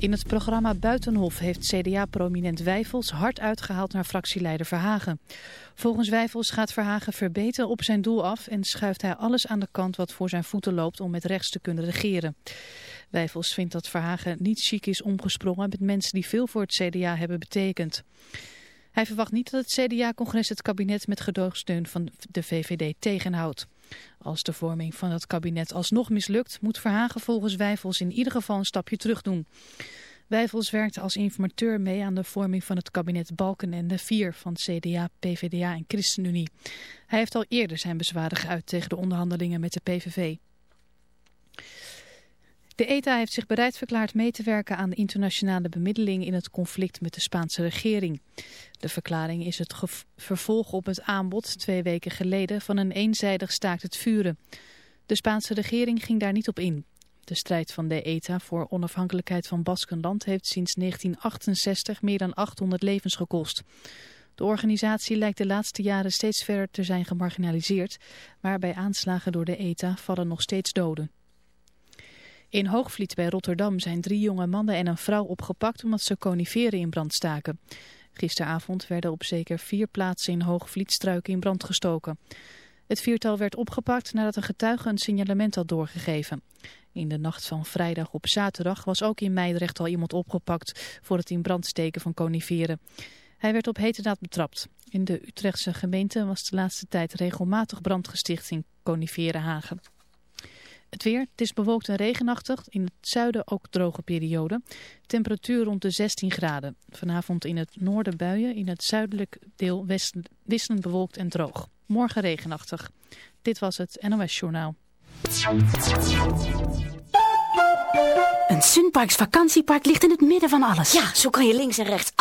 In het programma Buitenhof heeft CDA-prominent Wijfels hard uitgehaald naar fractieleider Verhagen. Volgens Wijfels gaat Verhagen verbeteren op zijn doel af en schuift hij alles aan de kant wat voor zijn voeten loopt om met rechts te kunnen regeren. Wijfels vindt dat Verhagen niet chic is omgesprongen met mensen die veel voor het CDA hebben betekend. Hij verwacht niet dat het CDA-congres het kabinet met gedoogsteun van de VVD tegenhoudt. Als de vorming van het kabinet alsnog mislukt, moet Verhagen volgens Wijfels in ieder geval een stapje terug doen. Wijfels werkte als informateur mee aan de vorming van het kabinet Balkenende 4 van CDA, PVDA en ChristenUnie. Hij heeft al eerder zijn bezwaren geuit tegen de onderhandelingen met de PVV. De ETA heeft zich bereid verklaard mee te werken aan de internationale bemiddeling in het conflict met de Spaanse regering. De verklaring is het vervolg op het aanbod twee weken geleden van een eenzijdig staakt het vuren. De Spaanse regering ging daar niet op in. De strijd van de ETA voor onafhankelijkheid van Baskenland heeft sinds 1968 meer dan 800 levens gekost. De organisatie lijkt de laatste jaren steeds verder te zijn gemarginaliseerd, maar bij aanslagen door de ETA vallen nog steeds doden. In Hoogvliet bij Rotterdam zijn drie jonge mannen en een vrouw opgepakt omdat ze coniferen in brand staken. Gisteravond werden op zeker vier plaatsen in Hoogvliet struiken in brand gestoken. Het viertal werd opgepakt nadat een getuige een signalement had doorgegeven. In de nacht van vrijdag op zaterdag was ook in Meidrecht al iemand opgepakt voor het in brand steken van coniferen. Hij werd op heterdaad betrapt. In de Utrechtse gemeente was de laatste tijd regelmatig brand gesticht in coniferenhagen. Het weer, het is bewolkt en regenachtig. In het zuiden ook droge periode. Temperatuur rond de 16 graden. Vanavond in het noorden buien, in het zuidelijk deel wisselend bewolkt en droog. Morgen regenachtig. Dit was het NOS Journaal. Een Sunparks vakantiepark ligt in het midden van alles. Ja, zo kan je links en rechts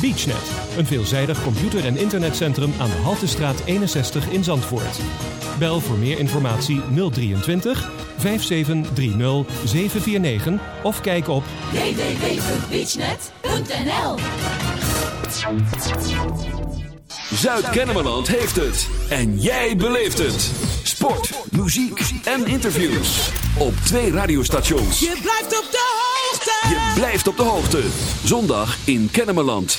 BeachNet, een veelzijdig computer- en internetcentrum aan de Haltestraat 61 in Zandvoort. Bel voor meer informatie 023 5730 749 of kijk op www.beachnet.nl Zuid-Kennemerland heeft het. En jij beleeft het. Sport, muziek en interviews. Op twee radiostations. Je blijft op de hoogte. Je blijft op de hoogte. Zondag in Kennemerland.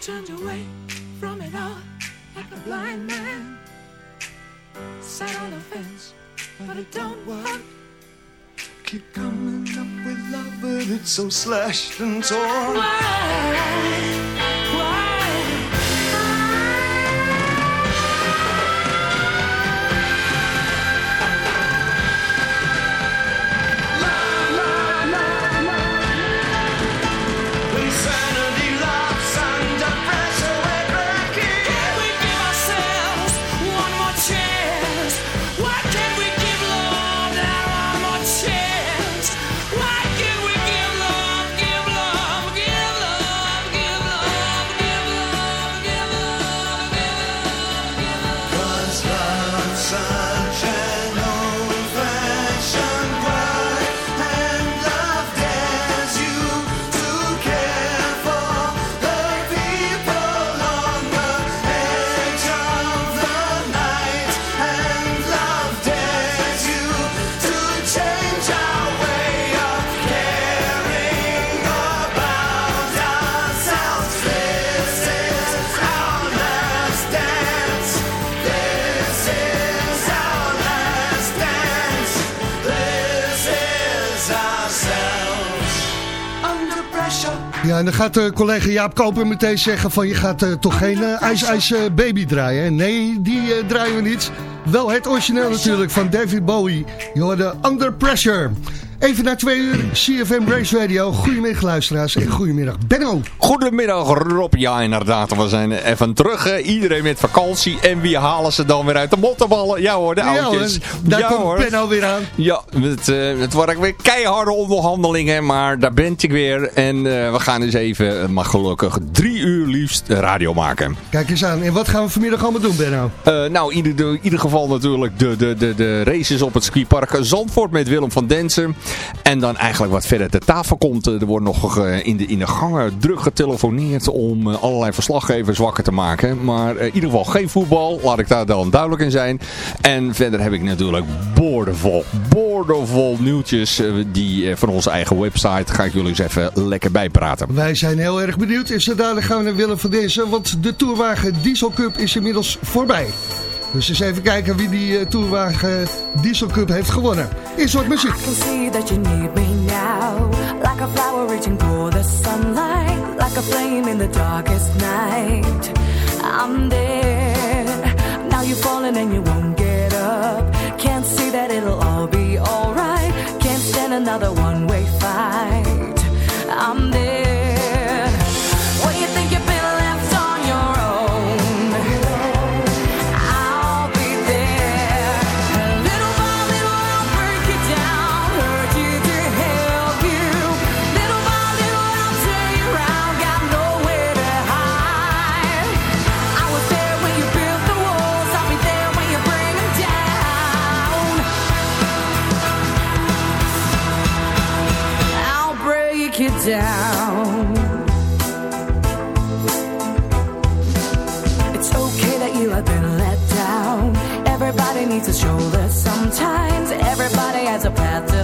Turned away from it all like a blind man. Sat on the fence, but it don't work. Keep coming up with love, but it's so slashed and torn. Insanity Ja, en dan gaat uh, collega Jaap Koper meteen zeggen van je gaat uh, toch geen uh, Ice Baby draaien. hè? Nee, die draaien we niet. Wel het origineel natuurlijk van David Bowie. Je hoorde Under Pressure. Even na twee uur, CFM Race Radio. Goedemiddag luisteraars en goedemiddag Benno. Goedemiddag Rob. Ja, inderdaad. We zijn even terug. hè. Iedereen met vakantie. En wie halen ze dan weer uit de mottenballen? Ja hoor, de Ja, oudjes. Daar ja, komt hoor. Benno weer aan. Ja, het, eh, het waren weer keiharde onderhandelingen. Maar daar ben ik weer. En eh, we gaan eens even, eh, maar gelukkig, drie uur liefst radio maken. Kijk eens aan. En wat gaan we vanmiddag allemaal doen Benno? Nou, in ieder, de- in ieder geval natuurlijk de, de, de, de races op het skipark Zandvoort met Willem van Densen. En dan eigenlijk wat verder ter tafel komt. eh, Er wordt nog eh, in, de, in de gangen druk getelefoneerd om eh, allerlei verslaggevers wakker te maken. Maar in ieder geval geen voetbal, laat ik daar dan duidelijk in zijn. En verder heb ik natuurlijk boordevol, boordevol nieuwtjes die van onze eigen website. Ga ik jullie eens even lekker bijpraten. Wij zijn heel erg benieuwd. En zo dadelijk gaan we naar Willem van Dezen. Want de Tourwagen Diesel Cup is inmiddels voorbij. Dus eens even kijken wie die eh, Tourwagen Diesel Cup heeft gewonnen. Eerst wat muziek. can see that you need me now. Like a flower reaching for the sunlight. Like a flame in the darkest night. I'm there. Now you're falling and you won't get up. Can't see that it'll all be alright. Can't stand another one down. It's okay that you have been let down. Everybody needs a shoulder sometimes. Everybody has a path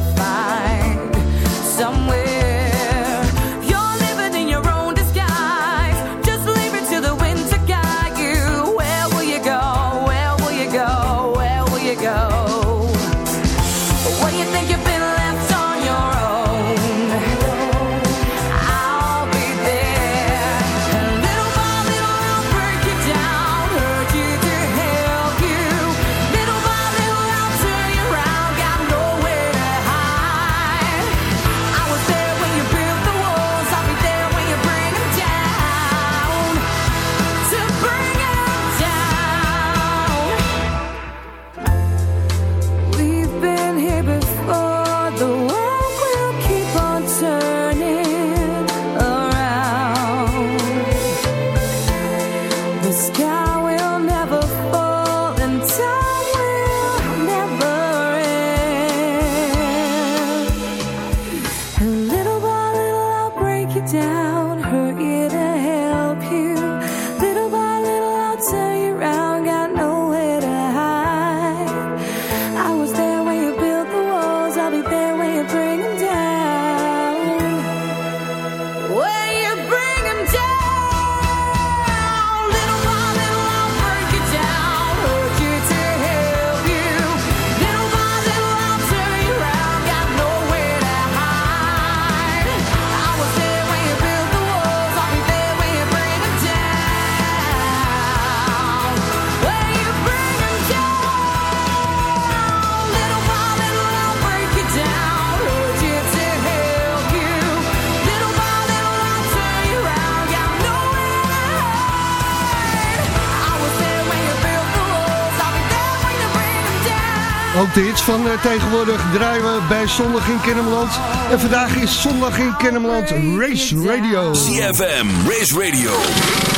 Ook de hits van eh, tegenwoordig draaien we bij Zondag in Kennemerland. En vandaag is Zondag in Kennemerland Race Radio. CFM, Race Radio,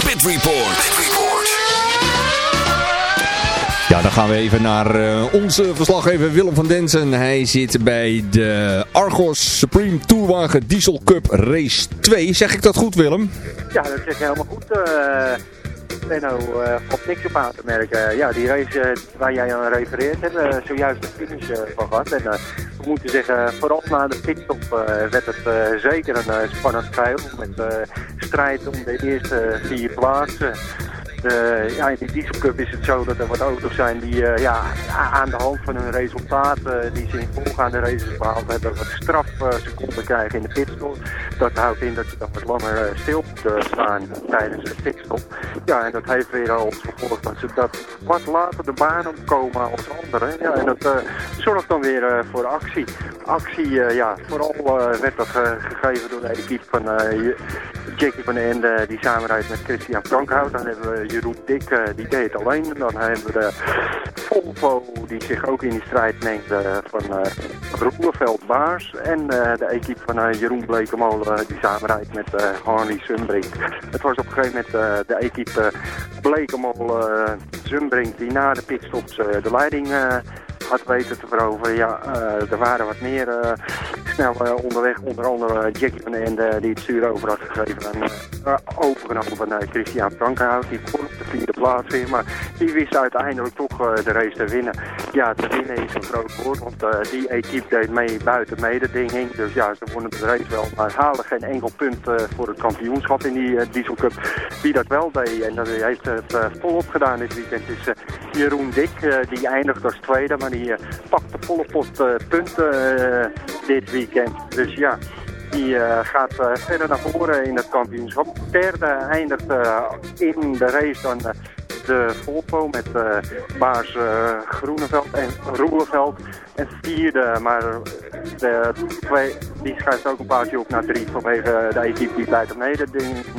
Pit Report. Ja, dan gaan we even naar eh, onze verslaggever Willem van Densen. Hij zit bij de Argos Supreme Tourwagen Diesel Cup Race 2. Zeg ik dat goed, Willem? Ja, dat zeg je helemaal goed. Uh, Benno, uh, valt niks op aan te merken. Ja, die race uh, waar jij aan refereert, hebben zojuist de finish uh, van gehad. En we moeten zeggen, vooral na de pitstop werd het zeker een spannend geheel. Met strijd om de eerste vier plaatsen. Uh, ja, in die Diesel Cup is het zo dat er wat auto's zijn die uh, ja, aan de hand van hun resultaten uh, die ze in voorgaande races behaald hebben, wat strafseconden krijgen in de pitstop. Dat houdt in dat ze dan wat langer stil moeten staan tijdens de pitstop. Ja, en dat heeft weer als gevolg dat ze dat wat later de baan opkomen als anderen. Ja, en dat zorgt dan weer voor actie. Actie, ja, vooral werd dat gegeven door de equipe van Jackie van Ende die samenrijdt met Christian Frankhout. Dan hebben we Jeroen Dik, die deed alleen. Dan hebben we de Volvo die zich ook in die strijd mengde van uh, Roelenveld Baars. En uh, de equipe van Jeroen Blekemolen die samenrijdt met Harley Sunbrink. Het was op een gegeven moment de equipe Blekemolen Sunbrink die na de pitstops de leiding had weten te veroveren. Ja, uh, er waren wat meer uh, snel uh, onderweg. Onder andere Jackie van Ende die het stuur over had gegeven. En overgenomen van Christian Frankenhout. Die begon op de vierde plaats weer. Maar die wist uiteindelijk toch de race te winnen. Ja, te winnen is een groot woord. Want die equipe deed mee buiten mededinging. Dus ja, ze wonnen de race wel. Maar halen geen enkel punt voor het kampioenschap in die Diesel Cup. Wie dat wel deed en dat heeft het volop gedaan dit weekend is Jeroen Dik. die eindigt als tweede. Maar die uh, pakt de volle pot uh, punten dit weekend. Dus ja, die gaat verder naar voren in het kampioenschap. Derde eindigt in de race dan de Volvo met Baars Groeneveld en Roeleveld. En vierde, maar de twee, die schrijft ook een paardje op naar drie vanwege de equipe die blijft op mede,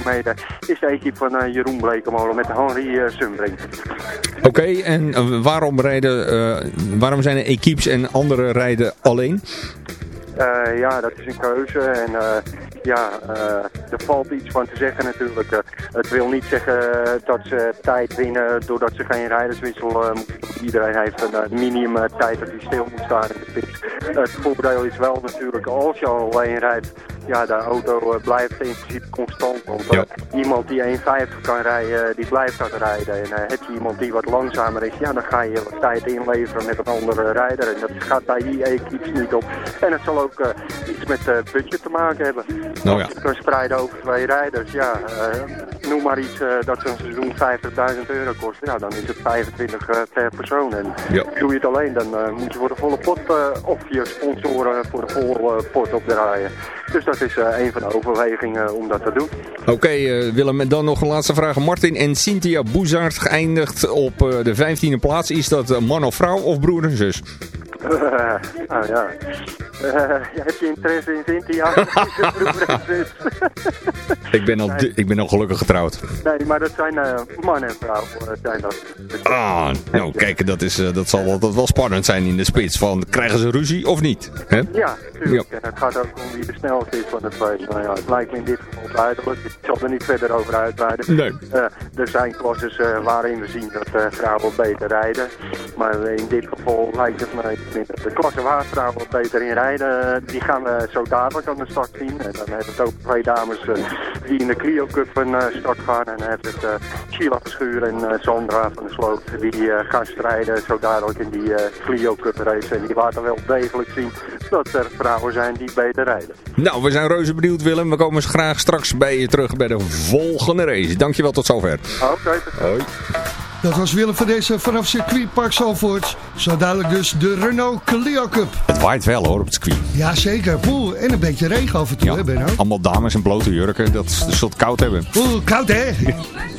mede. Is de equipe van Jeroen Blekemolen met Henri Sumbrink. Oké, okay, en waarom, rijden, waarom zijn er equipes en andere rijden alleen? Uh, ja, dat is een keuze en uh, ja, er valt iets van te zeggen natuurlijk. het wil niet zeggen dat ze tijd winnen doordat ze geen rijderswissel moeten Iedereen heeft een minimum tijd dat hij stil moet staan in de pit. Het voordeel is wel natuurlijk als je al alleen rijdt, ja, de auto blijft in principe constant. Want ja. iemand die 1,50 kan rijden, die blijft dat rijden. En heb je iemand die wat langzamer is, ja, dan ga je wat tijd inleveren met een andere rijder. En dat gaat bij die equipes niet op. En het zal ook uh, iets met uh, budget te maken hebben. Nou ja. Als je kan spreiden over twee rijders, ja, uh, noem maar iets dat zo'n seizoen 50.000 euro kost. Ja, dan is het 25 per persoon. En ja. doe je het alleen, dan moet je voor de volle pot of je sponsoren voor de volle pot opdraaien. Dus dat is uh, een van de overwegingen om dat te doen. Oké okay, uh, Willem, en dan nog een laatste vraag. Martin en Cynthia Boezard geëindigd op uh, de 15e plaats. Is dat man of vrouw of broer en zus? nou ja, heb je interesse in Cynthia? ik, ben al nee. ik ben al gelukkig getrouwd. Nee, maar dat zijn man en vrouw. zijn dat. Ah, nou kijk, dat, is, dat zal altijd wel spannend zijn in de spits. Van, krijgen ze ruzie of niet? Hè? Ja, tuurlijk. Ja. En het gaat ook om wie de is van. Nou het lijkt me in dit geval duidelijk. Ik zal er niet verder over uitweiden. Nee. Uh, er zijn klasses uh, waarin we zien dat uh, vrouwen beter rijden. Maar in dit geval lijkt het me dat de klasse waar vrouwen beter in rijden, die gaan we zo dadelijk aan de start zien. En dan hebben we ook twee dames die in de Clio Cup van start gaan. En dan hebben we Sheila Verschuur en Sandra van de Sloot die gaan strijden zo dadelijk in die Clio Cup race. En die laten wel degelijk zien dat er vrouwen zijn die beter rijden. Nou, we zijn reuze benieuwd Willem. We komen graag straks bij je terug bij de volgende race. Dankjewel, tot zover. Oké. Okay, Hoi. Dat was Willem van deze vanaf circuitpark Zalvoort. Zo dadelijk dus de Renault Clio Cup. Het waait wel hoor op het circuit. Jazeker. Poeh, en een beetje regen af en toe, ja, hè Benno? Allemaal dames in blote jurken. Dat zult koud hebben. Oeh, koud hè?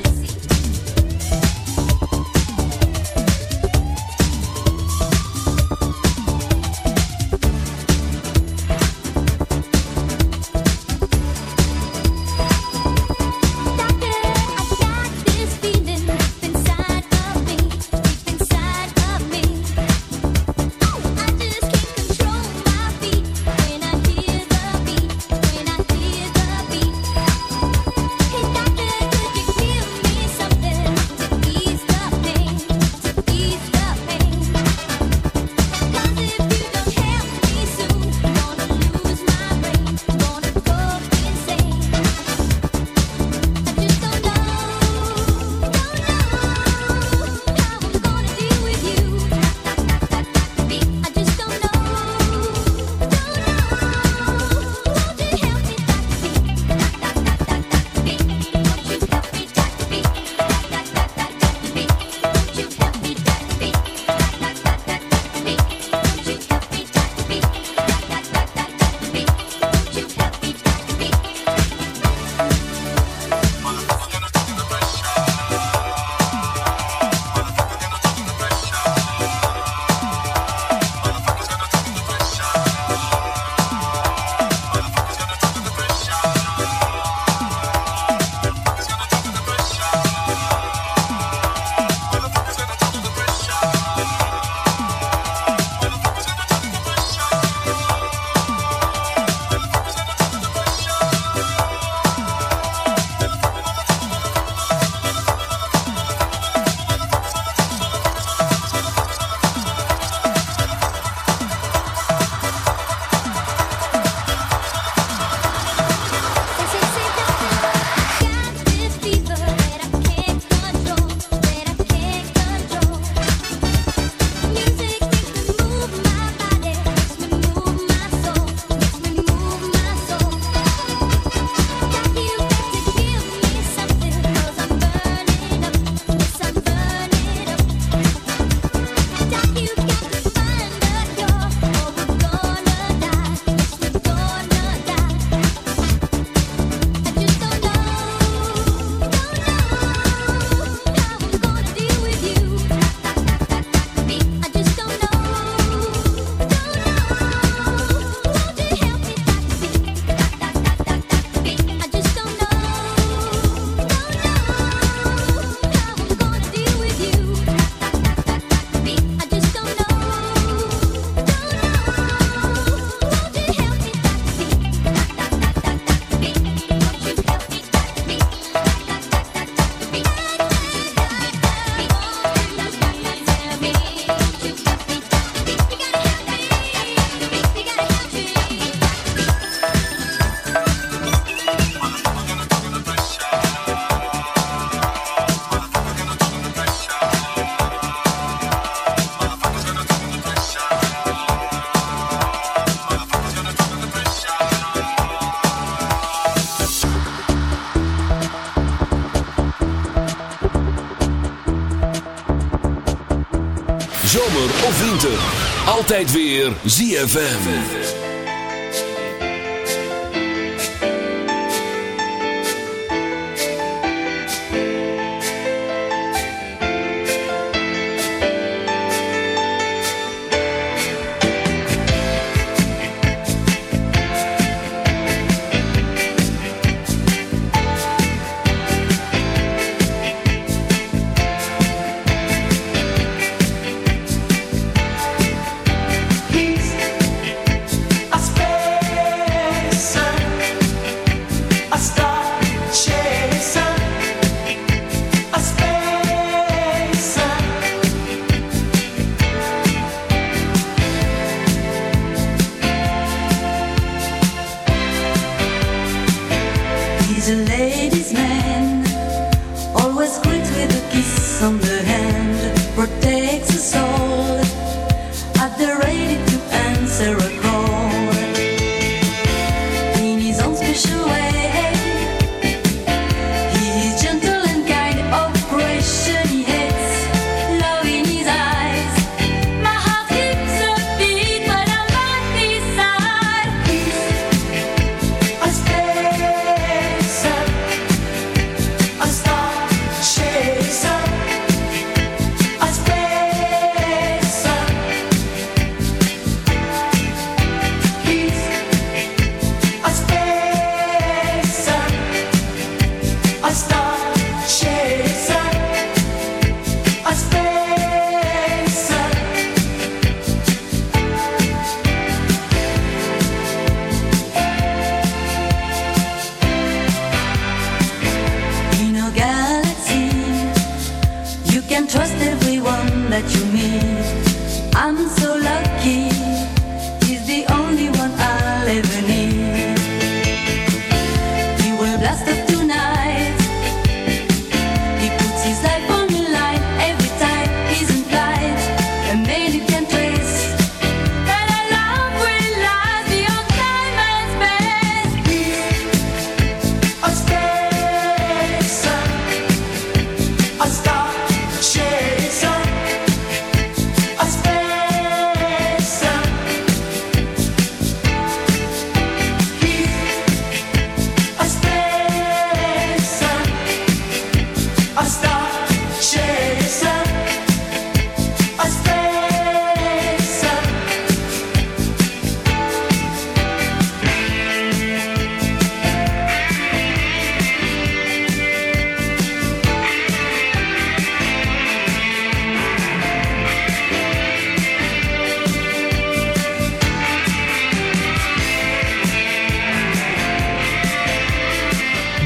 Altijd weer ZFM.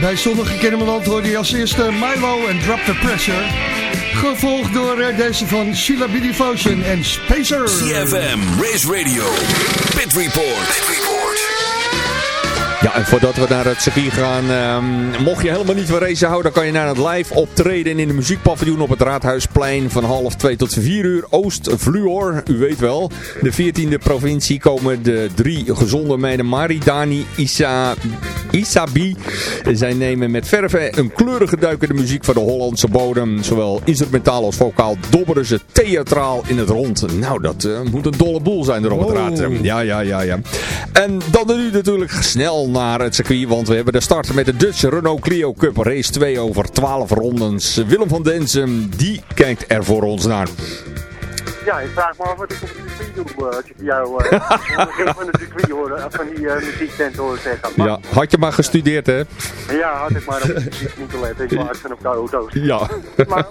Bij Zonnige Kennemerland hoorde je als eerste Milo en Drop the Pressure. Gevolgd door eh, deze van Sheila B. Devotion en Spacer. CFM, Race Radio, Pit Report. Ja, en voordat we naar het circuit gaan, ehm, mocht je helemaal niet van racen houden, dan kan je naar het live optreden in de muziekpaviljoen op het Raadhuisplein van half 2 tot 4 uur. Oost Vluor, u weet wel. De 14e provincie komen de drie gezonde meiden Maridani, Isa, Isabi. Zij nemen met verve een kleurige duik in de muziek van de Hollandse bodem. Zowel instrumentaal als vocaal dobberen ze theatraal in het rond. Nou, dat eh, moet een dolle boel zijn er op het Wow. raad. Ja, ja, ja, ja. En dan nu natuurlijk snel naar het circuit, want we hebben de start met de Dutch Renault Clio Cup Race 2 over 12 rondes. Willem van Densen, die kijkt er voor ons naar. Ja, ik vraag me af wat ik op het circuit doe eh, als ik jou eh, van het circuit hoor, eh, van die eh, muziektent hoor zeggen. Maar, Ja, had je maar gestudeerd, hè? ja, had ik maar op muziek moeten letten in plaats van op de auto's. Ja. Maar,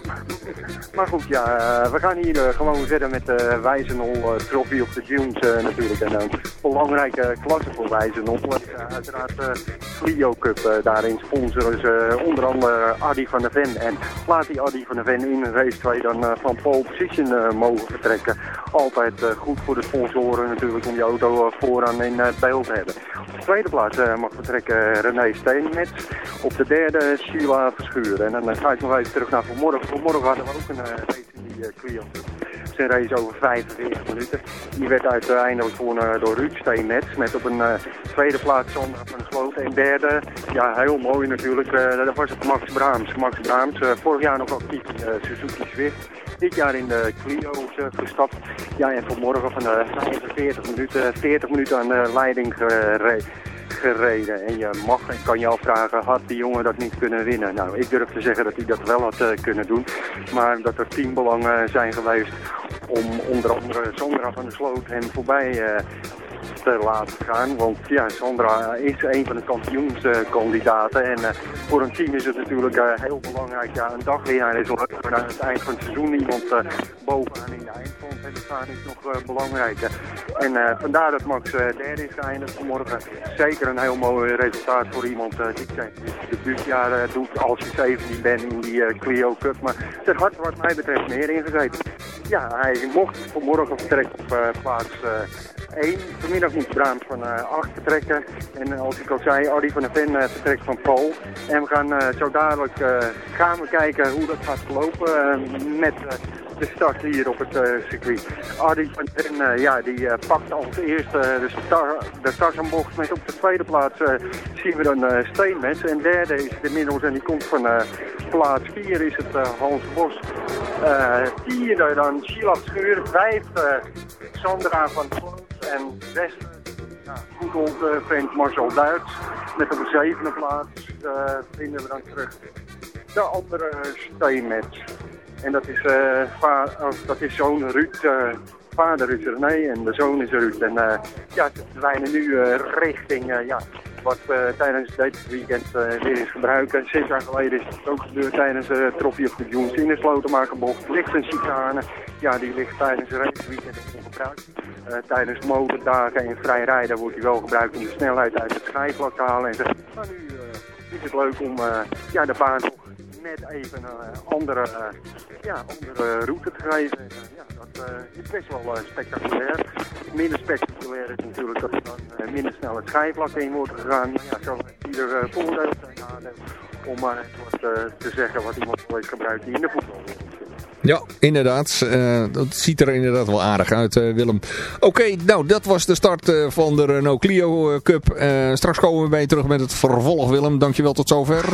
maar goed, ja, we gaan hier gewoon verder met de Wijzenol uh, Trophy of the Dunes natuurlijk. En een belangrijke klasse voor Wijzenol. Uh, uiteraard de Clio Cup. daarin sponsoren ze onder andere Adi van der Ven. En laat die Adi van der Ven in race 2 dan van pole position mogen vertrekken. Altijd eh, goed voor de sponsoren natuurlijk om die auto eh, vooraan in eh, beeld te hebben. Op de tweede plaats mag vertrekken René Steenmets. Op de derde Sheila Verschuren. En dan ga ik nog even terug naar vanmorgen. Vanmorgen hadden we ook een race in die Clio. Zijn race over 45 minuten. Die werd uiteindelijk gewonnen door Ruud Steenmets. Met op een tweede plaats Sandra van Sloot. En derde, ja heel mooi natuurlijk, dat was het Max Braams. Max Braams, vorig jaar nog actief in Suzuki Swift. Dit jaar in de Clio's uh, gestapt. Ja, en vanmorgen van de 45 minuten, 40 minuten aan de leiding gereden gereden. En je mag en kan je afvragen, had die jongen dat niet kunnen winnen? Nou, ik durf te zeggen dat hij dat wel had kunnen doen. Maar dat er teambelangen zijn geweest om onder andere Sandra van der Sloot hem voorbij uh, te laten gaan. Want ja, Sandra is een van de kampioenskandidaten. En uh, voor een team is het natuurlijk heel belangrijk. Ja, een dagwinnaar is leuk, maar aan het eind van het seizoen iemand bovenaan in de eindstand staan is nog belangrijker. En vandaar dat Max derde is geëindigd vanmorgen. Zeker een heel mooi resultaat voor iemand die zijn debuutjaar doet als je 17 bent in die Clio Cup. Maar het had wat mij betreft meer ingezeten. Ja, hij mocht vanmorgen vertrekken op plaats 1. Vanmiddag moet Braams van uh, 8 vertrekken. En als ik al zei, Adi van der Ven uh, vertrekt van Pool. En we gaan zo dadelijk gaan we kijken hoe dat gaat verlopen met de start hier op het circuit. Adi van der Ven, ja, die pakt als eerste de, star, met op de tweede plaats zien we dan Steenmets. En derde is de en die komt van plaats 4 is het Hans Bos. vierde dan Sheila Scheur, vijfde Sandra van Kloot en zes ja, goed onze vriend Marcel Duits. Met op de zevende plaats uh, vinden we dan terug de andere steenmatch. En dat is, uh, oh, dat is zoon Ruud, uh, vader is René en de zoon is Ruud. En ja, ze verdwijnen nu richting ja, wat tijdens dit weekend weer is gebruiken. Zes jaar geleden is het ook gebeurd tijdens de Trophy of the Dunes in de Slotenmakerbocht. Ligt een chicane, ja die ligt tijdens het raceweekend ongebruikt. Uh, tijdens motordagen en vrij rijden wordt hij wel gebruikt om de snelheid uit het schijfvlak te halen. En. Maar nu uh, is het leuk om uh, ja, de baan net even een andere, ja, andere route te geven. En, ja, dat is best wel spectaculair. Minder spectaculair is natuurlijk dat er dan minder snel het schijfvlak in wordt gegaan. Ja, zo ieder voordeel zijn om maar te zeggen wat iemand ooit gebruikt in de voetbal. Ja, inderdaad. Dat ziet er inderdaad wel aardig uit, Willem. Oké, nou, dat was de start van de Renault Clio Cup. straks komen we bij je terug met het vervolg, Willem. Dankjewel, tot zover.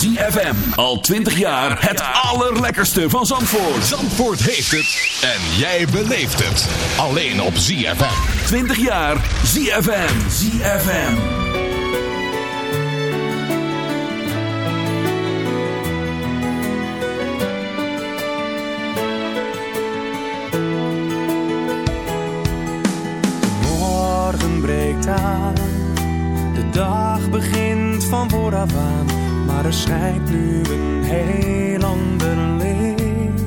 ZFM. Al 20 jaar het allerlekkerste van Zandvoort. Zandvoort heeft het. En jij beleeft het. Alleen op ZFM. 20 jaar ZFM. ZFM. Morgen breekt aan, de dag begint van vooraf aan, maar er schijnt nu een heel ander licht.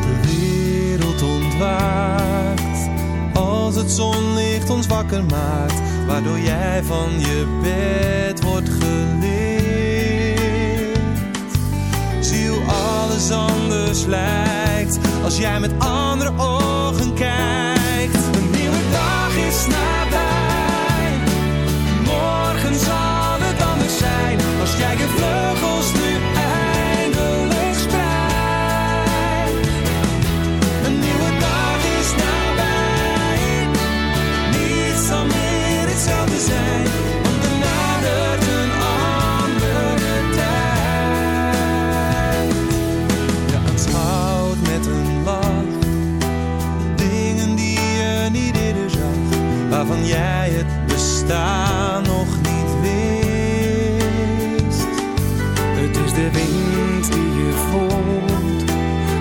De wereld ontwaakt, als het zonlicht ons wakker maakt, waardoor jij van je bed wordt gelicht. Zie hoe alles anders lijkt, als jij met andere ogen kijkt. Een nieuwe dag is nabij, morgen zal bestaan nog niet wist. Het is de wind die je voelt,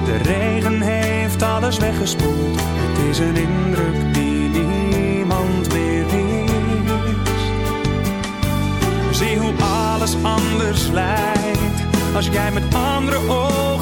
de regen heeft alles weggespoeld. Het is een indruk die niemand meer wist. Zie hoe alles anders lijkt, als jij met andere ogen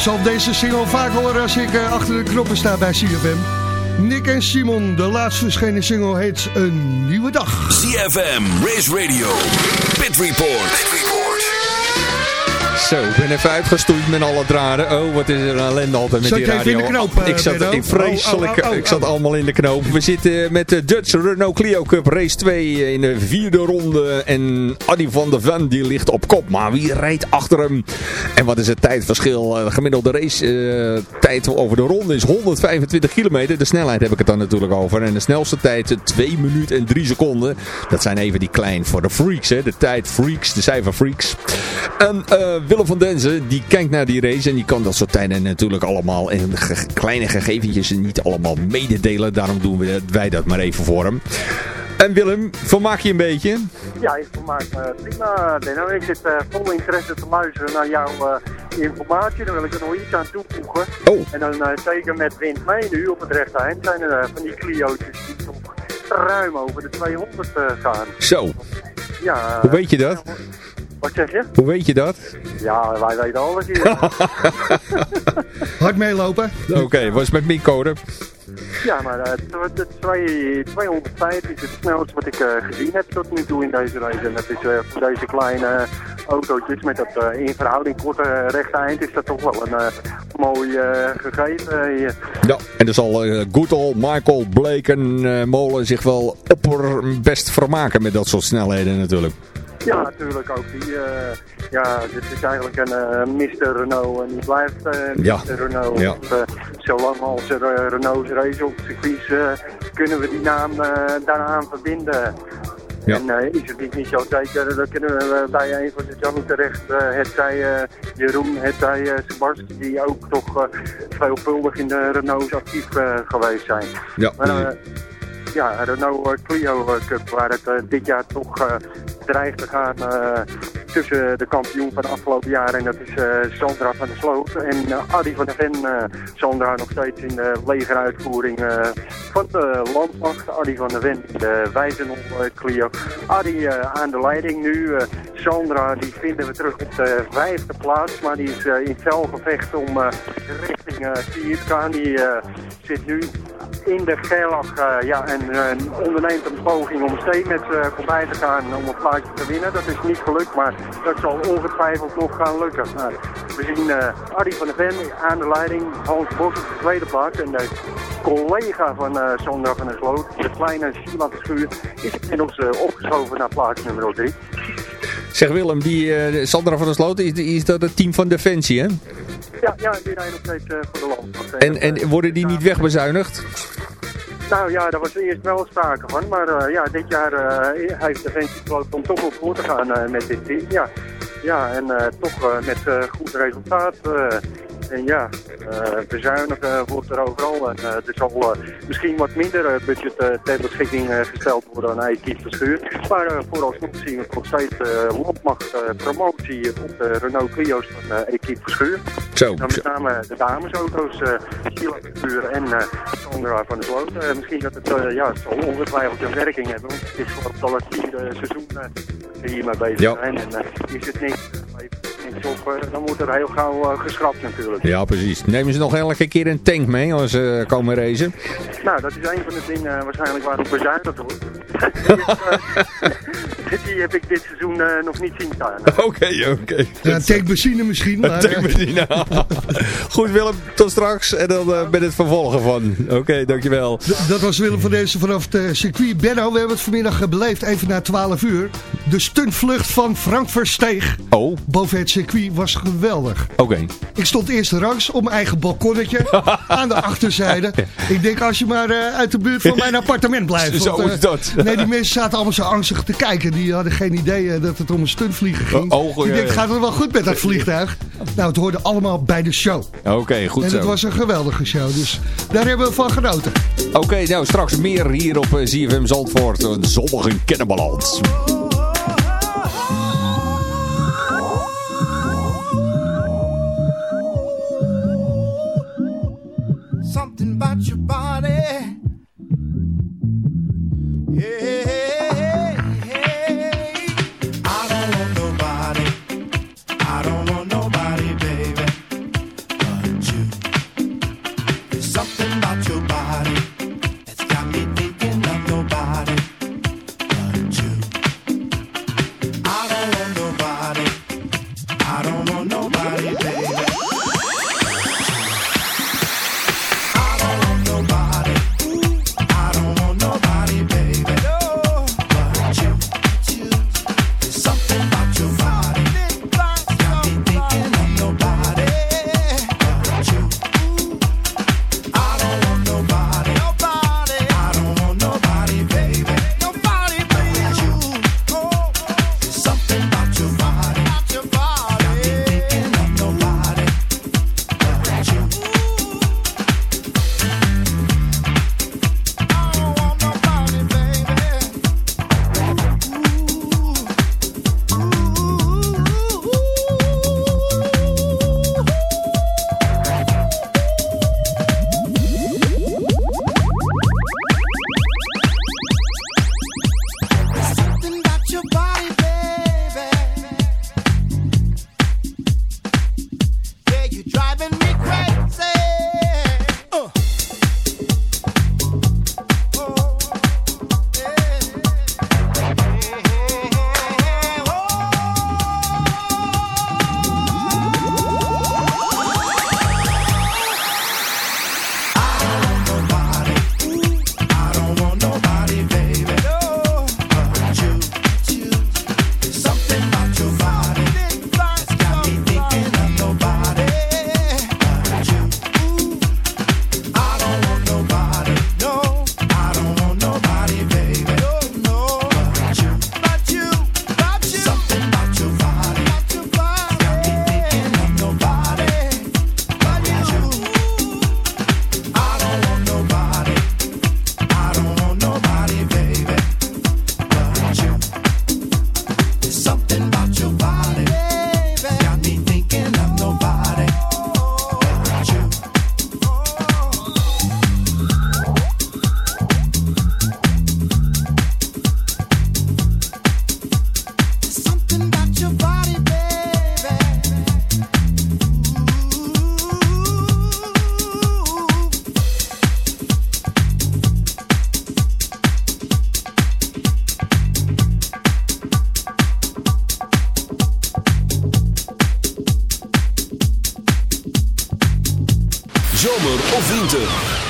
zal deze single vaak horen als ik eh, achter de knoppen sta bij CFM. Nick en Simon, de laatst verschenen single heet Een Nieuwe Dag. ZFM, Race Radio, Pit Report. Zo, ik ben even uitgestoeid met alle draden. Oh, wat is er een ellende altijd met Zat die radio. even in de knoop, eh, ik zat Benno? in vreselijke... Oh, oh, oh, Ik zat allemaal in de knoop. We zitten met de Dutch Renault Clio Cup Race 2 in de vierde ronde. En Adi van der Ven die ligt op kop. Maar wie rijdt achter hem? En wat is het tijdverschil? Eh, De gemiddelde race eh, tijd over de ronde is 125 kilometer. De snelheid heb ik het dan natuurlijk over. En de snelste tijd eh, 2 minuten en 3 seconden. Dat zijn even die klein voor de freaks. Hè? De tijd freaks, de cijfer freaks. En eh, Willem van Denzen die kijkt naar die race. En die kan dat soort tijden natuurlijk allemaal in ge- kleine gegeventjes niet allemaal mededelen. Daarom doen we, wij dat maar even voor hem. En Willem, vermaak je een beetje? Ja, ik vermaak me prima, Benno. Ik zit eh, vol interesse te luisteren naar jouw eh, informatie. Dan wil ik er nog iets aan toevoegen. Oh. En dan eh, zeker met wind mee nu op het rechte eind zijn er van die Clio'tjes die toch ruim over de 200 eh, gaan. Zo, Ja, hoe weet je dat? Wat zeg je? Hoe weet je dat? Ja, wij weten alles hier. Hard meelopen. Oké, was met Mincode. ja, maar eh, het- het twee- 205 is het snelste wat ik eh, gezien heb tot nu toe in deze race. En dat is eh, voor deze kleine autootjes met dat eh, in verhouding korte rechte eind is dat toch wel een eh, mooi gegeven. hier. Ja, en dan zal eh, good old Michael Bleken eh, molen zich wel opperbest vermaken met dat soort snelheden natuurlijk. Ja, natuurlijk ook. Die, eh, ja, dit is eigenlijk een eh, Mr. Renault en die blijft eh Mr. Renault. Ja. Zolang als er Renault's race op circuits, kunnen we die naam daaraan verbinden. Ja. En is het niet, niet zo zeker, dan kunnen we bij een van de Johnny terecht, het zij Jeroen, het zij eh, Sebastian, die ook toch veelvuldig in de Renaults actief geweest zijn. Ja, Maar, ja, Renault eh, Clio eh, Cup, waar het eh, dit jaar toch dreigt te gaan tussen de kampioen van de afgelopen jaren. En dat is Sandra van der Sloot en uh, Adi van der Ven. Sandra nog steeds in de legeruitvoering van de landmacht. Adi van der Ven in de Wijzenol Clio. Adi aan de leiding nu. Sandra die vinden we terug op de vijfde plaats. Maar die is in fel gevecht om richting uh, te. Die zit nu in de Gerlach uh, ja, en uh, onderneemt een poging om Steenmet uh, voorbij te gaan om een plaatje te winnen. Dat is niet gelukt, maar dat zal ongetwijfeld nog gaan lukken. Nou, we zien Arie van der Ven aan de leiding, Hans Bos op de tweede plaats en de collega van Sandra van der Sloot, de kleine Sheila Schuur, is uh, opgeschoven naar plaats nummer 3. Zeg Willem, die Sandra van der Sloot, is, is dat het team van Defensie, hè? Ja, ja die rijden nog steeds uh, voor de land. En, en worden die niet wegbezuinigd? Nou ja, daar was eerst wel sprake van, maar uh, ja, dit jaar uh, heeft Defensie besloten om toch op voor te gaan uh, met dit team. Ja, ja en toch met goed resultaat. En ja, uh, bezuinigen wordt er overal. En uh, er zal uh, misschien wat minder budget ter beschikking gesteld worden aan equipe verstuur. Maar vooralsnog zien we nog steeds landmacht promotie op de Renault Clio's van equipe verschuur. Zo. Dan met name de damesauto's, Sheila Verschuur en Sandra van der Sloot. misschien dat het, ja, het zal ongetwijfeld een werking hebben. Want het is al het vierde seizoen hiermee bezig ja. zijn. En is het niks, niks op, dan wordt er heel gauw geschrapt natuurlijk. Ja, precies. Nemen ze nog elke keer een tank mee als ze komen racen? Nou, dat is een van de dingen uh, waarschijnlijk waarop bezuinigd wordt. die heb ik dit seizoen uh, nog niet zien staan. Oké, oké. Okay. Ja, een tank benzine misschien. Maar, een tank benzine. Goed Willem, tot straks. En dan uh, ben het vervolgen van. Oké, okay, dankjewel. D dat was Willem van deze vanaf het circuit. Benno, we hebben het vanmiddag beleefd, even na 12 uur. De stuntvlucht van Frank Versteeg. Oh. Boven het circuit was geweldig. Oké. Okay. Ik stond eerst rangs op mijn eigen balkonnetje aan de achterzijde. Ik denk als je maar uh, uit de buurt van mijn appartement blijft. Zo want, is dat. nee, die mensen zaten allemaal zo angstig te kijken. Die hadden geen idee uh, dat het om een stuntvliegen ging. Oh, oh, ik denk, gaat het wel goed met dat vliegtuig? Nou, het hoorde allemaal bij de show. Oké, okay, goed en zo. het was een geweldige show, dus daar hebben we van genoten. Oké, okay, nou straks meer hier op ZFM Zandvoort. Een zonnige Kennemerland. about you.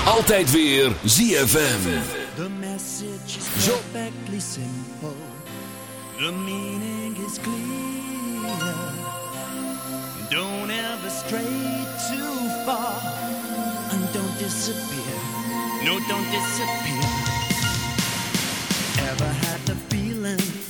Altijd weer ZFM. The message is perfectly simple. The meaning is clear. Don't ever stray too far. And don't disappear. No, don't disappear. Ever had the feeling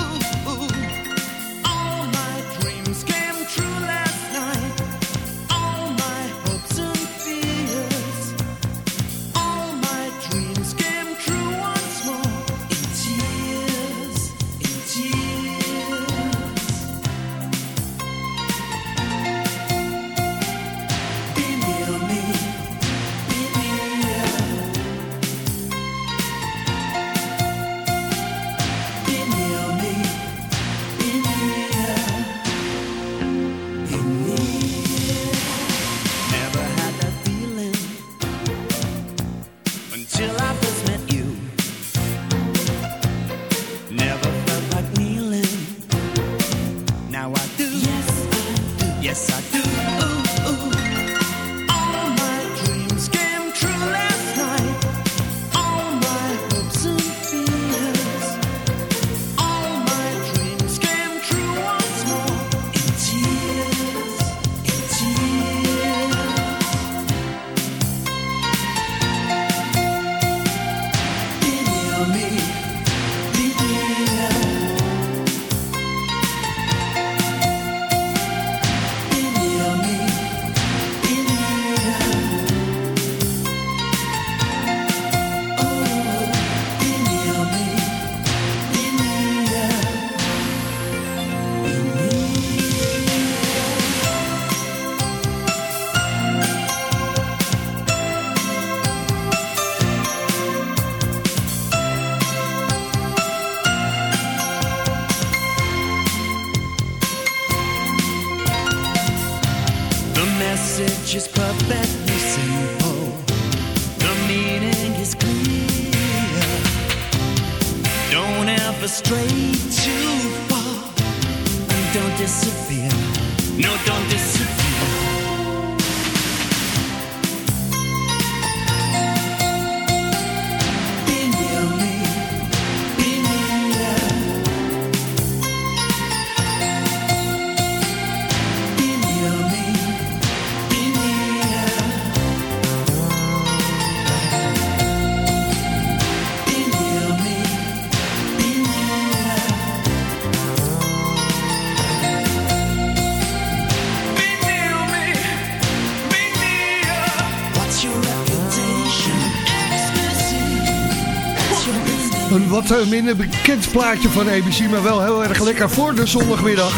Wat eh, minder bekend plaatje van ABC, maar wel heel erg lekker voor de zondagmiddag.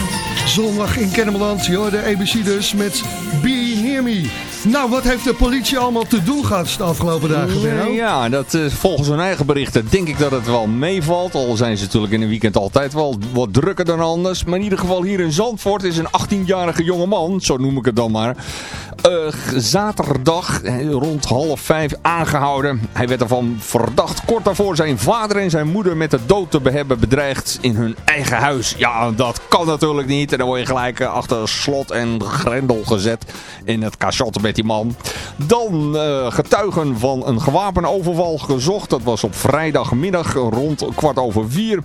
Zondag in Kennemerland, joh, de ABC dus met Be Near Me. Nou, wat heeft de politie allemaal te doen gehad de afgelopen dagen, Benno? Ja, dat, eh, volgens hun eigen berichten denk ik dat het wel meevalt. Al zijn ze natuurlijk in een weekend altijd wel wat drukker dan anders. Maar in ieder geval hier in Zandvoort is een 18-jarige jongeman, zo noem ik het dan maar. Zaterdag rond half vijf aangehouden. Hij werd ervan verdacht kort daarvoor zijn vader en zijn moeder met de dood te hebben bedreigd in hun eigen huis. Ja, dat kan natuurlijk niet. En dan word je gelijk eh, achter slot en grendel gezet in het cachot met die man. Dan eh, getuigen van een gewapende overval gezocht. Dat was op vrijdagmiddag rond kwart over vier.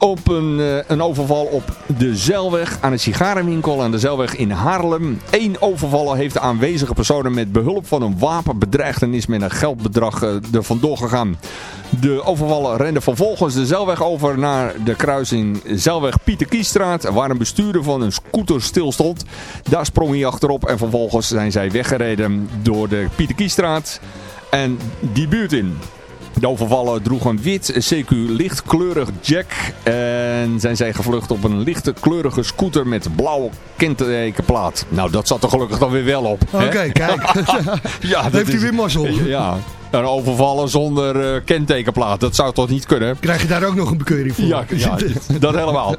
Op een, eh, een overval op de Zeilweg aan een sigarenwinkel aan de Zeilweg in Haarlem. Eén overvaller heeft de aanwezige personen met behulp van een wapen bedreigd en is met een geldbedrag eh, er vandoor gegaan. De overvaller rende vervolgens de Zeilweg over naar de kruising Zeilweg Pieter Kiesstraat, waar een bestuurder van een scooter stilstond. Daar sprong hij achterop en vervolgens zijn zij weggereden door de Pieter Kiesstraat en die buurt in. De overvallen droeg een wit, CQ lichtkleurig jack en zijn zij gevlucht op een lichte kleurige scooter met blauwe kentekenplaat. Nou, dat zat er gelukkig dan weer wel op. Oké, kijk. ja, dat Heeft hij weer mazzel. Ja, Een overvallen zonder eh, kentekenplaat. Dat zou toch niet kunnen? Krijg je daar ook nog een bekeuring voor? Ja, ja dat helemaal.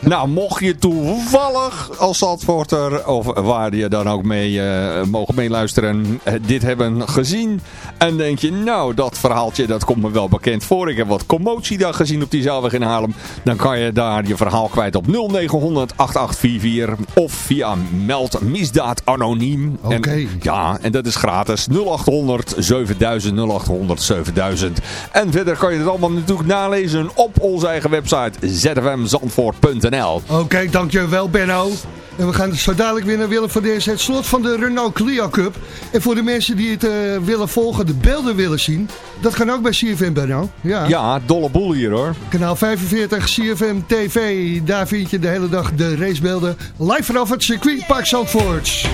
Nou, mocht je toevallig als Zandvoorter, of waar je dan ook mee eh, mogen meeluisteren, eh, dit hebben gezien. En denk je, nou, dat verhaaltje, dat komt me wel bekend voor. Ik heb wat commotie daar gezien op die zaalweg in Haarlem. Dan kan je daar je verhaal kwijt op 0900 8844 of via Meld Misdaad Anoniem. Oké. Ja, en dat is gratis. 0800 7000 0800 7000. En verder kan je het allemaal natuurlijk nalezen op onze eigen website zfmzandvoort.nl. Oké, dankjewel Benno. En we gaan zo dadelijk weer naar Willem van het slot van de Renault Clio Cup. En voor de mensen die het eh, willen volgen, de beelden willen zien, dat kan ook bij CFM Benno. Ja. Ja, dolle boel hier hoor. Kanaal 45, CFM TV, daar vind je de hele dag de racebeelden live vanaf het circuitpark Zandvoort.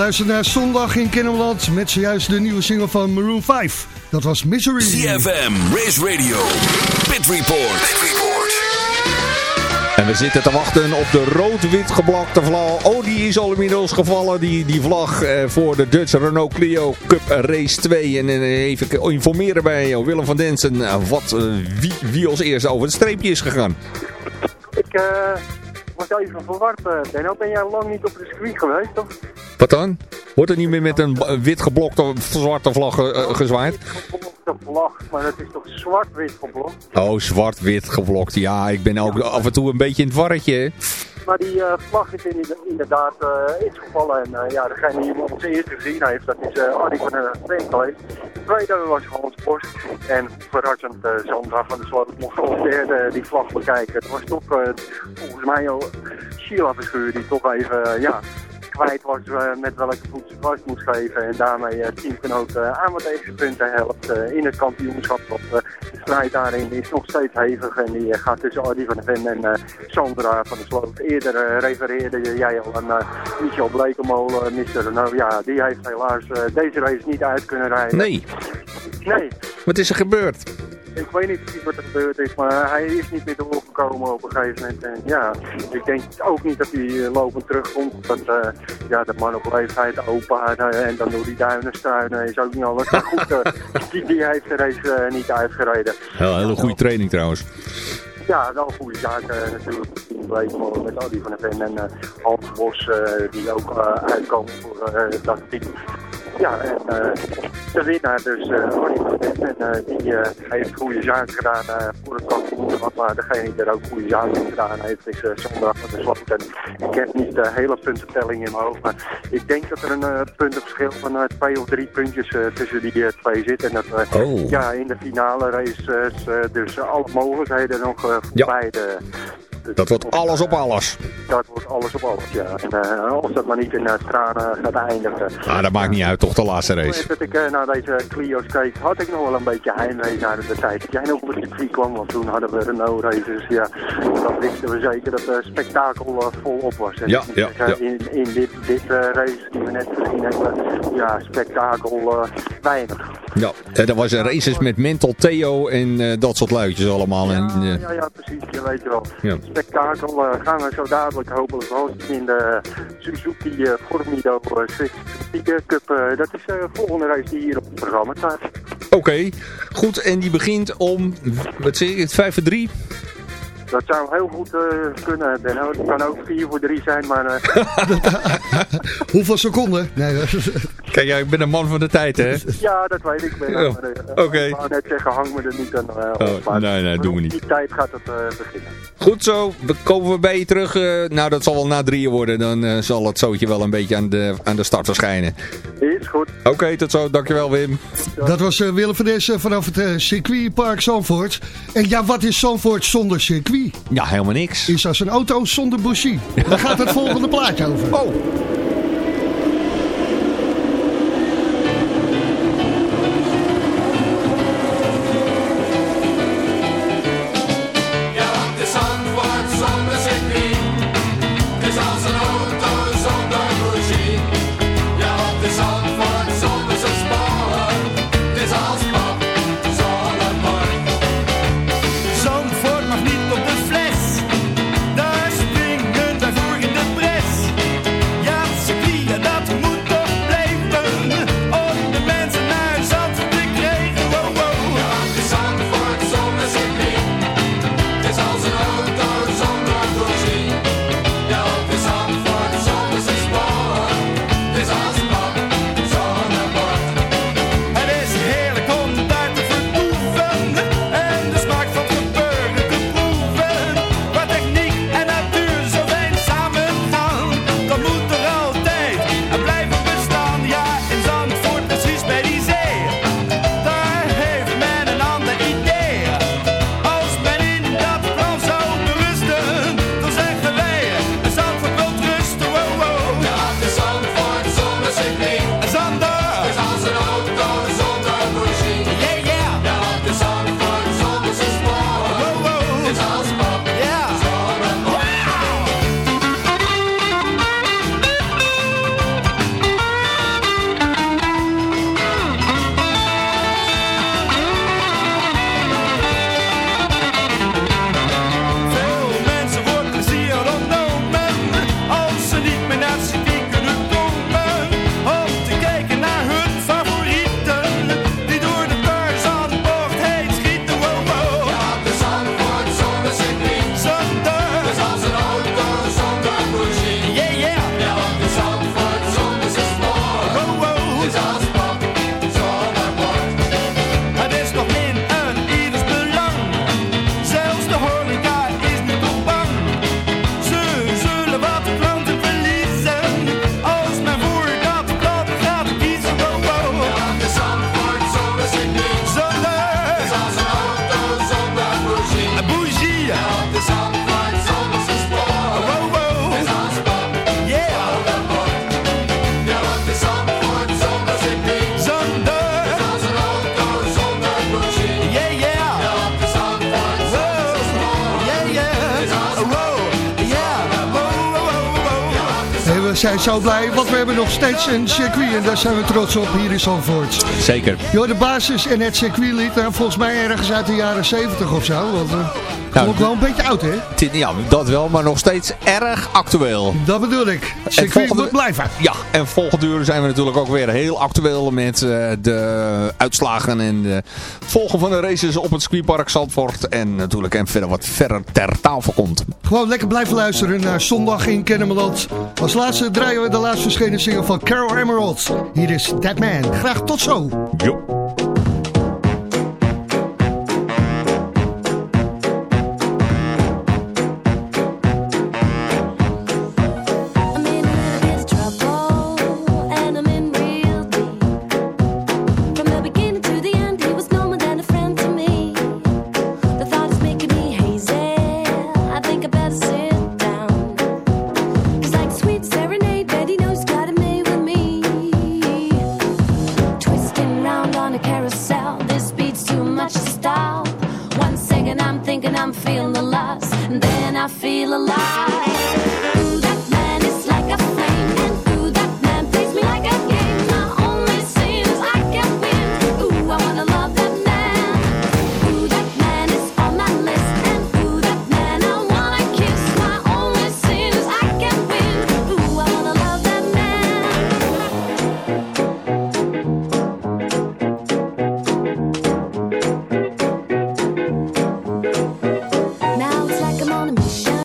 Luistert naar Zondag in Kennemerland met zojuist de nieuwe single van Maroon 5. Dat was Misery. CFM, Race Radio, Pit Report. En we zitten te wachten op de rood-wit geblokte vlag. Oh, die is al inmiddels gevallen, die, die vlag eh, voor de Dutch Renault Clio Cup Race 2. En eh, even informeren bij Willem van Densen eh, wat, eh, wie, wie als eerste over het streepje is gegaan. Ik eh, was even verward, uh, Benno. Ben jij lang niet op de circuit geweest, toch? Wat dan? Wordt er niet meer met een wit geblokte of zwarte vlag eh, gezwaaid? De vlag, maar dat is toch zwart-wit geblokt? Oh, zwart-wit geblokt. Ja, ik ben ook af en toe een beetje in het warretje. Maar die eh, vlag is in- inderdaad iets gevallen. En ja, degene die hem als eerste gezien heeft, dat is uh, Arie van der geweest. De tweede was Hans Bos. En verrassend, uh, Sandra van der Sloot mocht als derde die vlag bekijken. Het was toch volgens mij al Sheila Verschuur die toch even, ja kwijt was eh, met welke voet ze vast moest geven. En daarmee het teamgenoot uh, aan wat extra punten helpt in het kampioenschap. Want de strijd daarin is nog steeds hevig. En die gaat tussen Adi van der Ven en Sandra van der Sloot. Eerder refereerde jij al aan Michel Blekemolen, Mr. Renault. Ja, die heeft helaas deze race niet uit kunnen rijden. Nee. Nee. Wat is er gebeurd? Ik weet niet precies wat er gebeurd is, maar hij is niet meer doorgekomen op een gegeven moment. En ja, ik denk ook niet dat hij uh, lopend terugkomt. Dat uh, ja, de man op leeftijd uh, en dan door die duinen struinen is ook niet alles. Maar goed, die, die, heeft de race niet uitgereden. Heel, hele goede training trouwens. Ja, wel goede zaken natuurlijk. Met Adi van der Ven en Hans Bos die ook uitkomen voor dat team. Ja, en uh, de winnaar dus den en uh, die heeft goede zaken gedaan voor het kampioenschap. Maar degene die er ook goede zaken gedaan heeft is Sandra van der Sloot. En ik heb niet de hele puntentelling in mijn hoofd. Maar ik denk dat er een puntenverschil van twee of drie puntjes tussen die twee zit. En dat oh. ja, in de finale races dus alle mogelijkheden nog voor ja. beide dat wordt alles op alles. Dat wordt alles op alles, ja. En uh, als dat maar niet in uh, tranen gaat eindigen. Ah, dat maakt niet uit, toch de laatste race. Dat ik uh, naar deze Clio's keek, had ik nog wel een beetje heimwee naar de tijd jij nog op het circuit kwam. Want toen hadden we Renault races, ja. Dan wisten we zeker dat het spektakel volop was. Ja, ja. In, in dit, dit race die we net gezien hebben, ja, spektakel weinig. Ja, dat was een races met Mental Theo en dat soort luidjes allemaal. Ja, en, ja, ja, precies, je weet wel. Ja. Spektakel uh, gaan we zo dadelijk hopelijk wel in de Suzuki uh, Formido Swift Cup. dat is de volgende race die hier op het programma staat. Oké, goed. En die begint om, wat zeg ik, 5 voor 3? Dat zou heel goed uh, kunnen, Benno. Het kan ook 4 voor 3 zijn, maar... Uh... Hoeveel seconden? Nee, Kijk, ja, ik ben een man van de tijd, hè? ja, dat weet ik. Ben, oh. uh, Oké. Okay. Ik wou net zeggen, hang me er niet aan oh, maar Nee, nee, doen we niet. die tijd gaat het beginnen. Goed zo. We komen we bij je terug. nou, dat zal wel na drieën worden. Dan zal het zootje wel een beetje aan de, aan de start verschijnen. Is goed. Oké, okay, tot zo. Dankjewel, Wim. Dat was Willem van Dessen vanaf het circuitpark Zandvoort. En ja, wat is Zandvoort zonder circuit? Ja, helemaal niks. Is als een auto zonder bougie. Daar gaat het volgende plaatje over. Oh. Zijn zo blij, want we hebben nog steeds een circuit en daar zijn we trots op hier in Zandvoort. Zeker. Joh, de basis en het circuitlied, nou, volgens mij ergens uit de jaren 70 of zo. Want, uh, Nou, ook wel een beetje oud, hè? Ja, dat wel, maar nog steeds erg actueel. Dat bedoel ik. En Circuit moet blijven. Ja, en volgend uur zijn we natuurlijk ook weer heel actueel met eh, de uitslagen en de volgen van de races op het circuitpark Zandvoort. En natuurlijk en verder wat verder ter tafel komt. Gewoon lekker blijven luisteren naar Zondag in Kennemerland. Als laatste draaien we de laatst verschenen single van Carol Emerald. Hier is That Man. Graag tot zo. Jo.